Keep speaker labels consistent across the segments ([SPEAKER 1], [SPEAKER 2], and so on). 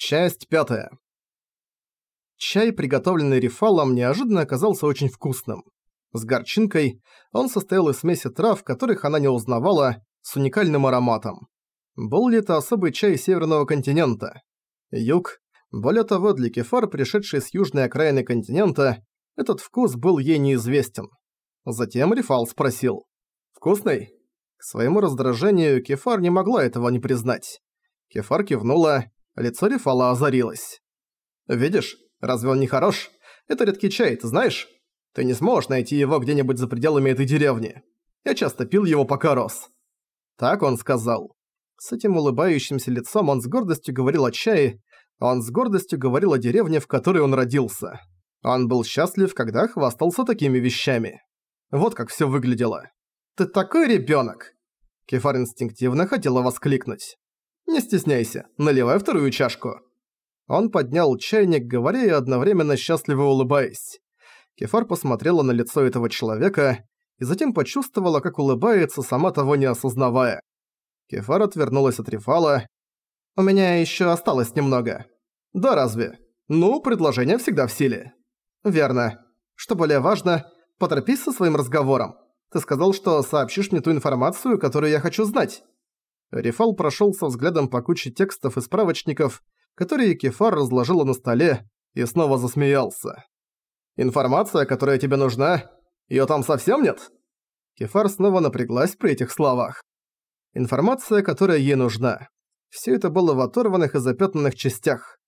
[SPEAKER 1] Часть пятая. Чай, приготовленный рефалом, неожиданно оказался очень вкусным. С горчинкой он состоял из смеси трав, которых она не узнавала, с уникальным ароматом. Был ли это особый чай северного континента? Юг. Более того, для кефар, пришедший с южной окраины континента, этот вкус был ей неизвестен. Затем Рефал спросил. «Вкусный?» К своему раздражению Кефар не могла этого не признать. Кефар кивнула, лицо Рефала озарилось. «Видишь, разве он не хорош? Это редкий чай, ты знаешь? Ты не сможешь найти его где-нибудь за пределами этой деревни. Я часто пил его, пока рос». Так он сказал. С этим улыбающимся лицом он с гордостью говорил о чае, он с гордостью говорил о деревне, в которой он родился. Он был счастлив, когда хвастался такими вещами. Вот как всё выглядело. «Ты такой ребёнок!» Кефар инстинктивно хотела воскликнуть. «Не стесняйся, наливай вторую чашку». Он поднял чайник, говоря и одновременно счастливо улыбаясь. Кефар посмотрела на лицо этого человека и затем почувствовала, как улыбается, сама того не осознавая. Кефар отвернулась от Рефала. «У меня ещё осталось немного». «Да разве? Ну, предложение всегда в силе». «Верно. Что более важно, поторопись со своим разговором. Ты сказал, что сообщишь мне ту информацию, которую я хочу знать». Рефал прошелся взглядом по куче текстов и справочников, которые Кефар разложила на столе, и снова засмеялся. «Информация, которая тебе нужна, её там совсем нет?» Кефар снова напряглась при этих словах. Информация, которая ей нужна. Всё это было в оторванных и запятнанных частях.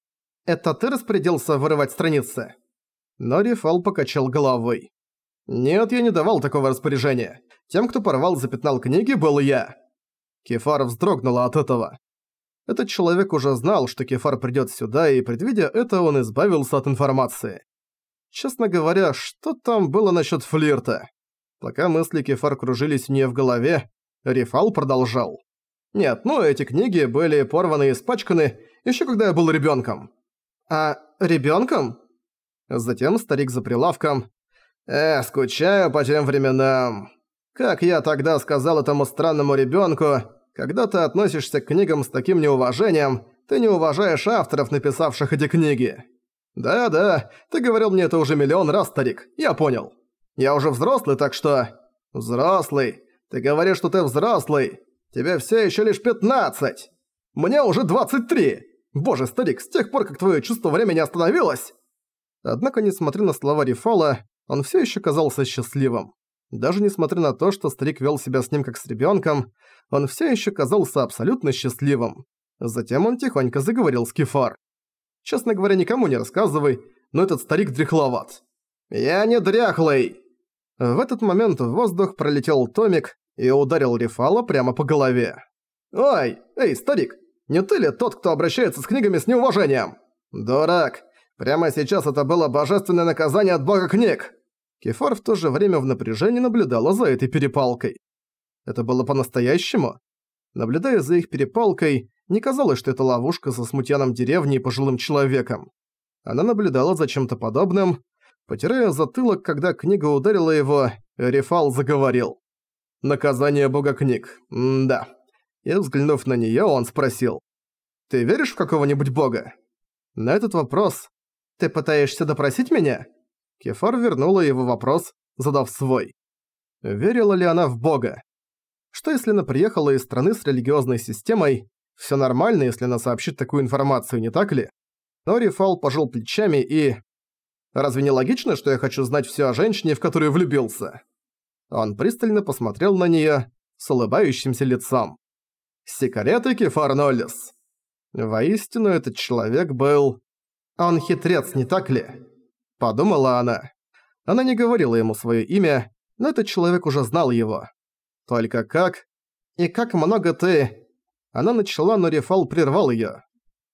[SPEAKER 1] «Это ты распорядился вырывать страницы?» Но Рефал покачал головой. «Нет, я не давал такого распоряжения. Тем, кто порвал запятнал книги, был я». Кефар вздрогнула от этого. Этот человек уже знал, что Кефар придёт сюда, и, предвидя это, он избавился от информации. Честно говоря, что там было насчёт флирта? Пока мысли Кефар кружились у неё в голове, Рефал продолжал. «Нет, ну эти книги были порваны и испачканы, ещё когда я был ребёнком». «А ребёнком?» Затем старик за прилавком. «Эх, скучаю по тем временам. Как я тогда сказал этому странному ребёнку, когда ты относишься к книгам с таким неуважением, ты не уважаешь авторов, написавших эти книги. Да-да, ты говорил мне это уже миллион раз, старик, я понял. Я уже взрослый, так что... Взрослый. Ты говоришь, что ты взрослый. Тебе все еще лишь 15. Мне уже 23. Боже, старик, с тех пор, как твое чувство времени остановилось... Однако, несмотря на слова Рифала, он все еще казался счастливым. Даже несмотря на то, что старик вел себя с ним как с ребенком, он все еще казался абсолютно счастливым. Затем он тихонько заговорил с Кефар. «Честно говоря, никому не рассказывай, но этот старик дряхловат». «Я не дряхлый!» В этот момент в воздух пролетел Томик и ударил Рифала прямо по голове. «Ой, эй, старик, не ты ли тот, кто обращается с книгами с неуважением?» «Дурак, прямо сейчас это было божественное наказание от бога книг!» Кефар в то же время в напряжении наблюдала за этой перепалкой. Это было по-настоящему? Наблюдая за их перепалкой, не казалось, что это ловушка со смутьяном деревни и пожилым человеком. Она наблюдала за чем-то подобным. Потирая затылок, когда книга ударила его, Рефал заговорил. «Наказание бога книг. М да». И взглянув на неё, он спросил. «Ты веришь в какого-нибудь бога?» На этот вопрос «Ты пытаешься допросить меня?» Кефар вернула его вопрос, задав свой. Верила ли она в Бога? Что если она приехала из страны с религиозной системой? Все нормально, если она сообщит такую информацию, не так ли? Но Рифал пожал плечами и... Разве не логично, что я хочу знать все о женщине, в которую влюбился? Он пристально посмотрел на нее с улыбающимся лицом. Секреты Кефар Ноллис. Воистину, этот человек был... Он хитрец, не так ли? Подумала она. Она не говорила ему свое имя, но этот человек уже знал его. Только как? И как много ты... Она начала, но Рефал прервал её.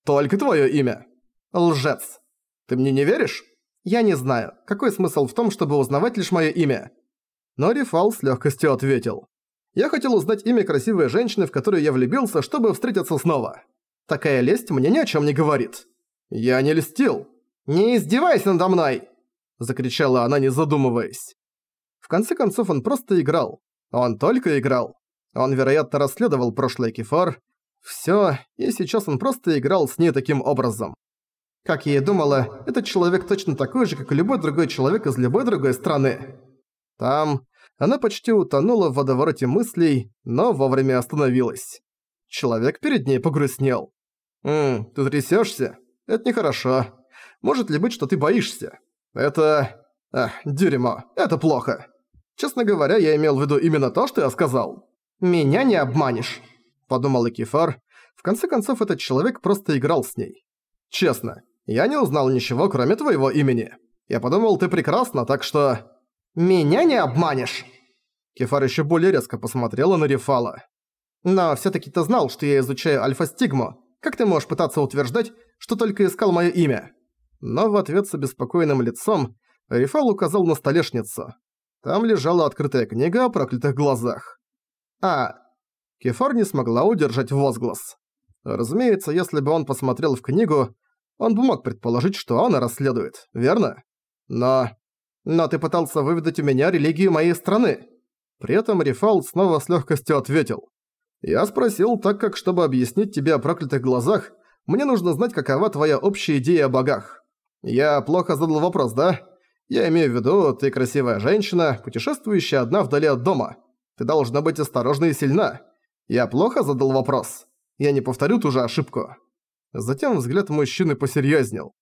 [SPEAKER 1] «Только твоё имя!» «Лжец! Ты мне не веришь?» «Я не знаю, какой смысл в том, чтобы узнавать лишь моё имя?» Но Рефал с лёгкостью ответил. «Я хотел узнать имя красивой женщины, в которую я влюбился, чтобы встретиться снова. Такая лесть мне ни о чём не говорит». «Я не льстил!» «Не издевайся надо мной!» – закричала она, не задумываясь. В конце концов, он просто играл. Он только играл. Он, вероятно, расследовал прошлое Кефар. Всё, и сейчас он просто играл с ней таким образом. Как я и думала, этот человек точно такой же, как и любой другой человек из любой другой страны. Там она почти утонула в водовороте мыслей, но вовремя остановилась. Человек перед ней погрустнел. «Ммм, ты трясёшься? Это нехорошо. Может ли быть, что ты боишься? Это... Ах, дерьмо, это плохо. Честно говоря, я имел в виду именно то, что я сказал. Меня не обманешь», — подумал Экифар. В конце концов, этот человек просто играл с ней. «Честно, я не узнал ничего, кроме твоего имени. Я подумал, ты прекрасна, так что...» «Меня не обманешь!» Кефар ещё более резко посмотрела на Рефала. «Но всё-таки ты знал, что я изучаю альфа-стигму. Как ты можешь пытаться утверждать, что только искал моё имя?» Но в ответ с обеспокоенным лицом Рефал указал на столешницу. Там лежала открытая книга о проклятых глазах. «А...» Кефар не смогла удержать возглас. Разумеется, если бы он посмотрел в книгу, он бы мог предположить, что она расследует, верно? Но... Но ты пытался выведать у меня религию моей страны. При этом Рифал снова с легкостью ответил. Я спросил, так как, чтобы объяснить тебе о проклятых глазах, мне нужно знать, какова твоя общая идея о богах. Я плохо задал вопрос, да? Я имею в виду, ты красивая женщина, путешествующая одна вдали от дома. Ты должна быть осторожна и сильна. Я плохо задал вопрос. Я не повторю ту же ошибку. Затем взгляд мужчины посерьезнел.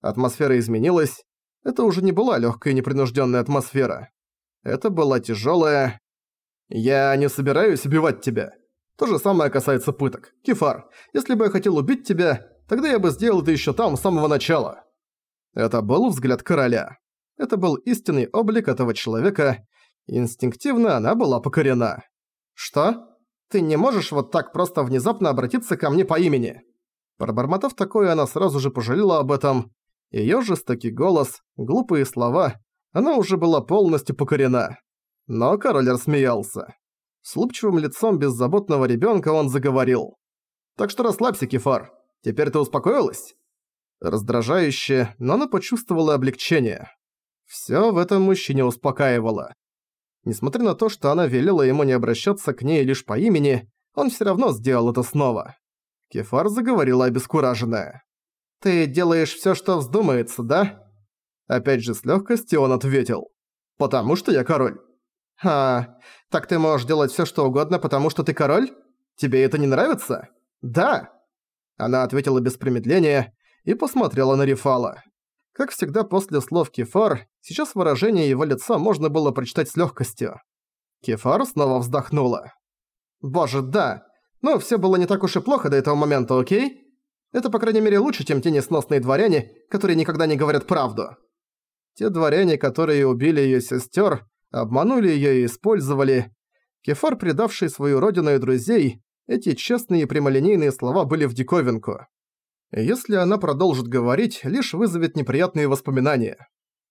[SPEAKER 1] Атмосфера изменилась, это уже не была легкая непринужденная атмосфера. Это была тяжелая. «Я не собираюсь убивать тебя. То же самое касается пыток. Кефар, если бы я хотел убить тебя, тогда я бы сделал это еще там, с самого начала». Это был взгляд короля. Это был истинный облик этого человека. Инстинктивно она была покорена. «Что? Ты не можешь вот так просто внезапно обратиться ко мне по имени?» Пробормотав такое, она сразу же пожалела об этом. Её жестокий голос, глупые слова, она уже была полностью покорена. Но король рассмеялся. С лупчивым лицом беззаботного ребёнка он заговорил. «Так что расслабься, Кефар. Теперь ты успокоилась?» Раздражающе, но она почувствовала облегчение. Всё в этом мужчине успокаивало. Несмотря на то, что она велела ему не обращаться к ней лишь по имени, он всё равно сделал это снова. Кефар заговорила обескураженная. «Ты делаешь всё, что вздумается, да?» Опять же с лёгкостью он ответил. «Потому что я король». «А, так ты можешь делать всё, что угодно, потому что ты король? Тебе это не нравится?» «Да!» Она ответила без промедления и посмотрела на Рифала. Как всегда после слов Кефар, сейчас выражение его лица можно было прочитать с лёгкостью. Кефар снова вздохнула. «Боже, да! Но всё было не так уж и плохо до этого момента, окей?» Это, по крайней мере, лучше, чем те несносные дворяне, которые никогда не говорят правду. Те дворяне, которые убили её сестёр, обманули её и использовали. Кефар, предавший свою родину и друзей, эти честные и прямолинейные слова были в диковинку. Если она продолжит говорить, лишь вызовет неприятные воспоминания.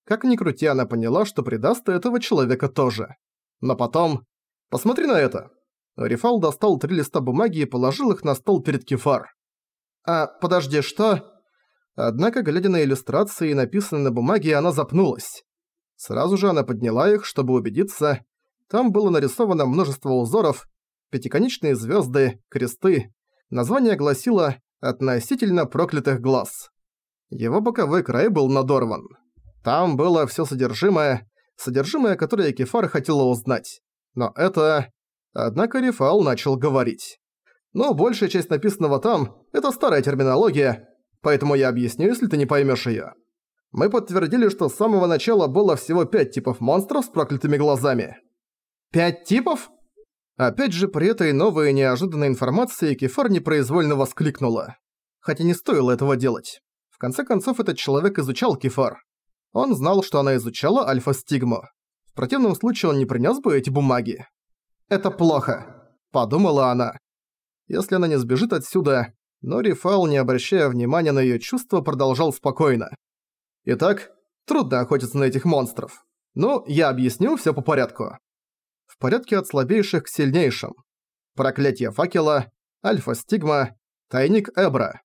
[SPEAKER 1] Как ни крути, она поняла, что предаст этого человека тоже. Но потом... Посмотри на это. Рифал достал три листа бумаги и положил их на стол перед Кефар. «А, подожди, что?» Однако, глядя на иллюстрации, написанные на бумаге, она запнулась. Сразу же она подняла их, чтобы убедиться. Там было нарисовано множество узоров, пятиконечные звезды, кресты. Название гласило «Относительно проклятых глаз». Его боковой край был надорван. Там было все содержимое, содержимое, которое Кефар хотела узнать. Но это... Однако Рифал начал говорить но большая часть написанного там – это старая терминология, поэтому я объясню, если ты не поймешь её. Мы подтвердили, что с самого начала было всего пять типов монстров с проклятыми глазами. Пять типов? Опять же, при этой новой и неожиданной информации Кефар непроизвольно воскликнула. Хотя не стоило этого делать. В конце концов, этот человек изучал Кефар. Он знал, что она изучала альфа-стигму. В противном случае он не принёс бы эти бумаги. «Это плохо», – подумала она если она не сбежит отсюда, но Рифал, не обращая внимания на её чувства, продолжал спокойно. «Итак, трудно охотиться на этих монстров. Ну, я объясню всё по порядку. В порядке от слабейших к сильнейшим. Проклятие факела, альфа-стигма, тайник Эбра.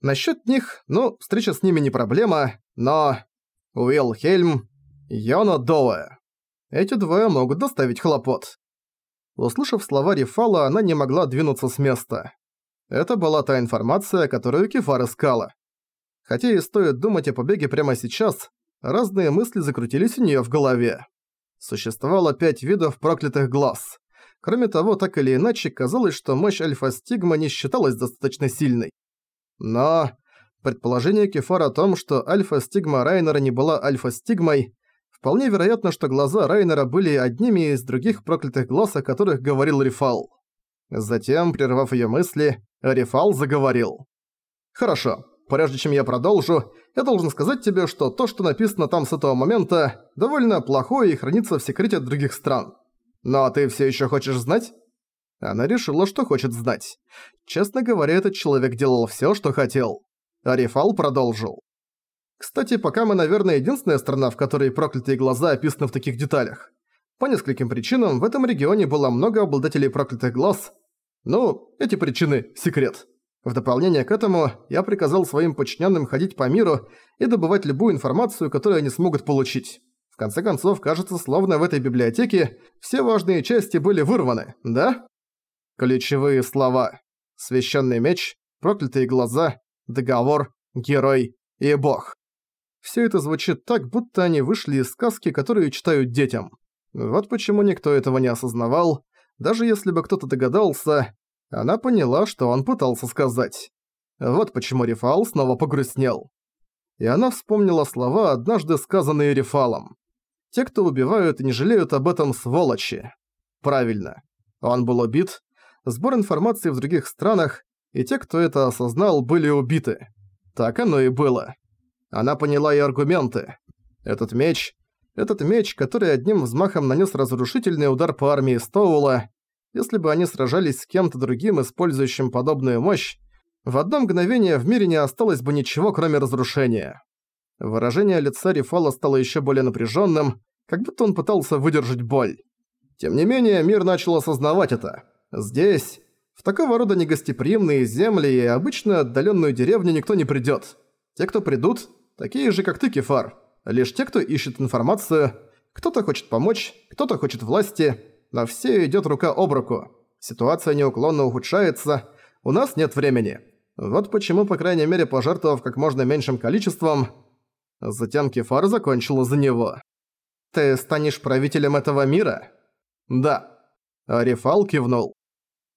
[SPEAKER 1] Насчёт них, ну, встреча с ними не проблема, но... Уилл Хельм, Йона Доуэ. Эти двое могут доставить хлопот. Услышав слова Рифала, она не могла двинуться с места. Это была та информация, которую Кефар искала. Хотя и стоит думать о побеге прямо сейчас, разные мысли закрутились у неё в голове. Существовало пять видов проклятых глаз. Кроме того, так или иначе, казалось, что мощь Альфа-Стигма не считалась достаточно сильной. Но предположение Кефара о том, что Альфа-Стигма Райнера не была Альфа-Стигмой, вполне вероятно, что глаза Райнера были одними из других проклятых глаз, о которых говорил Рифал. Затем, прервав её мысли, Рифал заговорил. «Хорошо, прежде чем я продолжу, я должен сказать тебе, что то, что написано там с этого момента, довольно плохое и хранится в секрете от других стран. Но ты всё ещё хочешь знать?» Она решила, что хочет знать. Честно говоря, этот человек делал всё, что хотел. Арифал продолжил. Кстати, пока мы, наверное, единственная страна, в которой проклятые глаза описаны в таких деталях. По нескольким причинам в этом регионе было много обладателей проклятых глаз. Ну, эти причины – секрет. В дополнение к этому, я приказал своим подчиненным ходить по миру и добывать любую информацию, которую они смогут получить. В конце концов, кажется, словно в этой библиотеке все важные части были вырваны, да? Ключевые слова. Священный меч, проклятые глаза, договор, герой и бог. Все это звучит так, будто они вышли из сказки, которую читают детям. Вот почему никто этого не осознавал. Даже если бы кто-то догадался, она поняла, что он пытался сказать. Вот почему Рефал снова погрустнел. И она вспомнила слова, однажды сказанные Рефалом. «Те, кто убивают и не жалеют об этом, сволочи». Правильно. Он был убит. Сбор информации в других странах, и те, кто это осознал, были убиты. Так оно и было. Она поняла и аргументы. Этот меч этот меч, который одним взмахом нанес разрушительный удар по армии Стоула, если бы они сражались с кем-то другим, использующим подобную мощь, в одно мгновение в мире не осталось бы ничего, кроме разрушения. Выражение лица Рифала стало еще более напряженным, как будто он пытался выдержать боль. Тем не менее, мир начал осознавать это. Здесь, в такого рода негостеприимные земли и обычно отдаленную деревню никто не придет. Те, кто придут, такие же, как ты, Кефар лишь те, кто ищет информацию, кто-то хочет помочь, кто-то хочет власти, но все идет рука об руку. Ситуация неуклонно ухудшается, у нас нет времени. Вот почему, по крайней мере, пожертвовав как можно меньшим количеством, затем Кефар закончила за него. «Ты станешь правителем этого мира?» «Да». Арифал кивнул.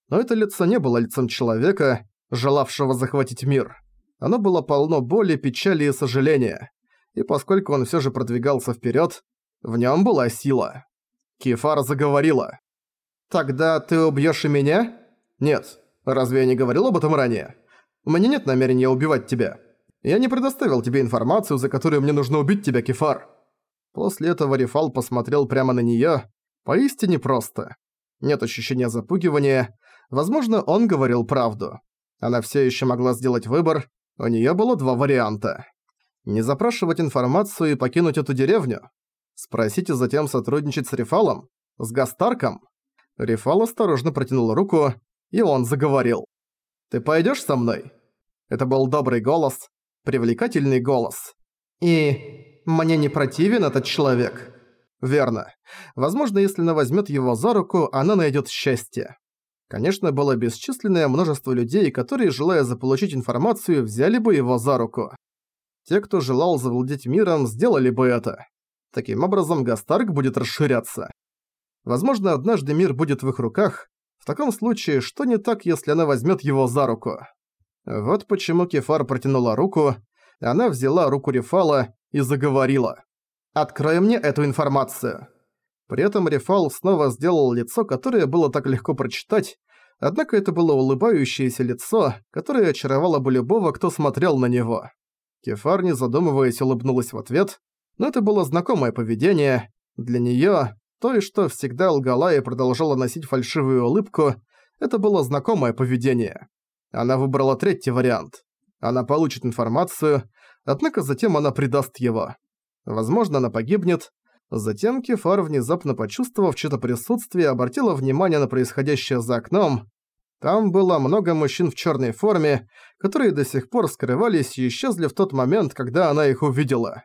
[SPEAKER 1] Но это лицо не было лицом человека, желавшего захватить мир. Оно было полно боли, печали и сожаления и поскольку он всё же продвигался вперёд, в нём была сила. Кефара заговорила. «Тогда ты убьёшь и меня?» «Нет. Разве я не говорил об этом ранее? У меня нет намерения убивать тебя. Я не предоставил тебе информацию, за которую мне нужно убить тебя, Кефар». После этого Рифал посмотрел прямо на неё. Поистине просто. Нет ощущения запугивания. Возможно, он говорил правду. Она всё ещё могла сделать выбор. У неё было два варианта. Не запрашивать информацию и покинуть эту деревню? Спросите затем сотрудничать с Рефалом? С Гастарком? Рефал осторожно протянул руку, и он заговорил. «Ты пойдёшь со мной?» Это был добрый голос, привлекательный голос. «И мне не противен этот человек?» «Верно. Возможно, если она возьмёт его за руку, она найдёт счастье». Конечно, было бесчисленное множество людей, которые, желая заполучить информацию, взяли бы его за руку. Те, кто желал завладеть миром, сделали бы это. Таким образом, Гастарк будет расширяться. Возможно, однажды мир будет в их руках. В таком случае, что не так, если она возьмет его за руку? Вот почему Кефар протянула руку, она взяла руку Рефала и заговорила. «Открой мне эту информацию». При этом Рефал снова сделал лицо, которое было так легко прочитать, однако это было улыбающееся лицо, которое очаровало бы любого, кто смотрел на него. Кефар, не задумываясь, улыбнулась в ответ, но это было знакомое поведение. Для неё, той, что всегда лгала и продолжала носить фальшивую улыбку, это было знакомое поведение. Она выбрала третий вариант. Она получит информацию, однако затем она предаст его. Возможно, она погибнет. Затем Кефар, внезапно почувствовав чьё-то присутствие, обратила внимание на происходящее за окном, там было много мужчин в черной форме, которые до сих пор скрывались и исчезли в тот момент, когда она их увидела.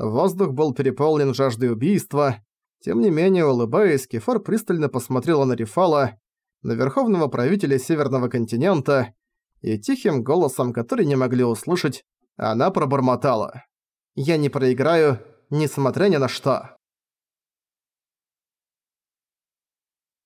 [SPEAKER 1] Воздух был переполнен жаждой убийства. Тем не менее, улыбаясь, Кефар пристально посмотрела на Рифала, на верховного правителя Северного континента, и тихим голосом, который не могли услышать, она пробормотала. «Я не проиграю, несмотря ни на что».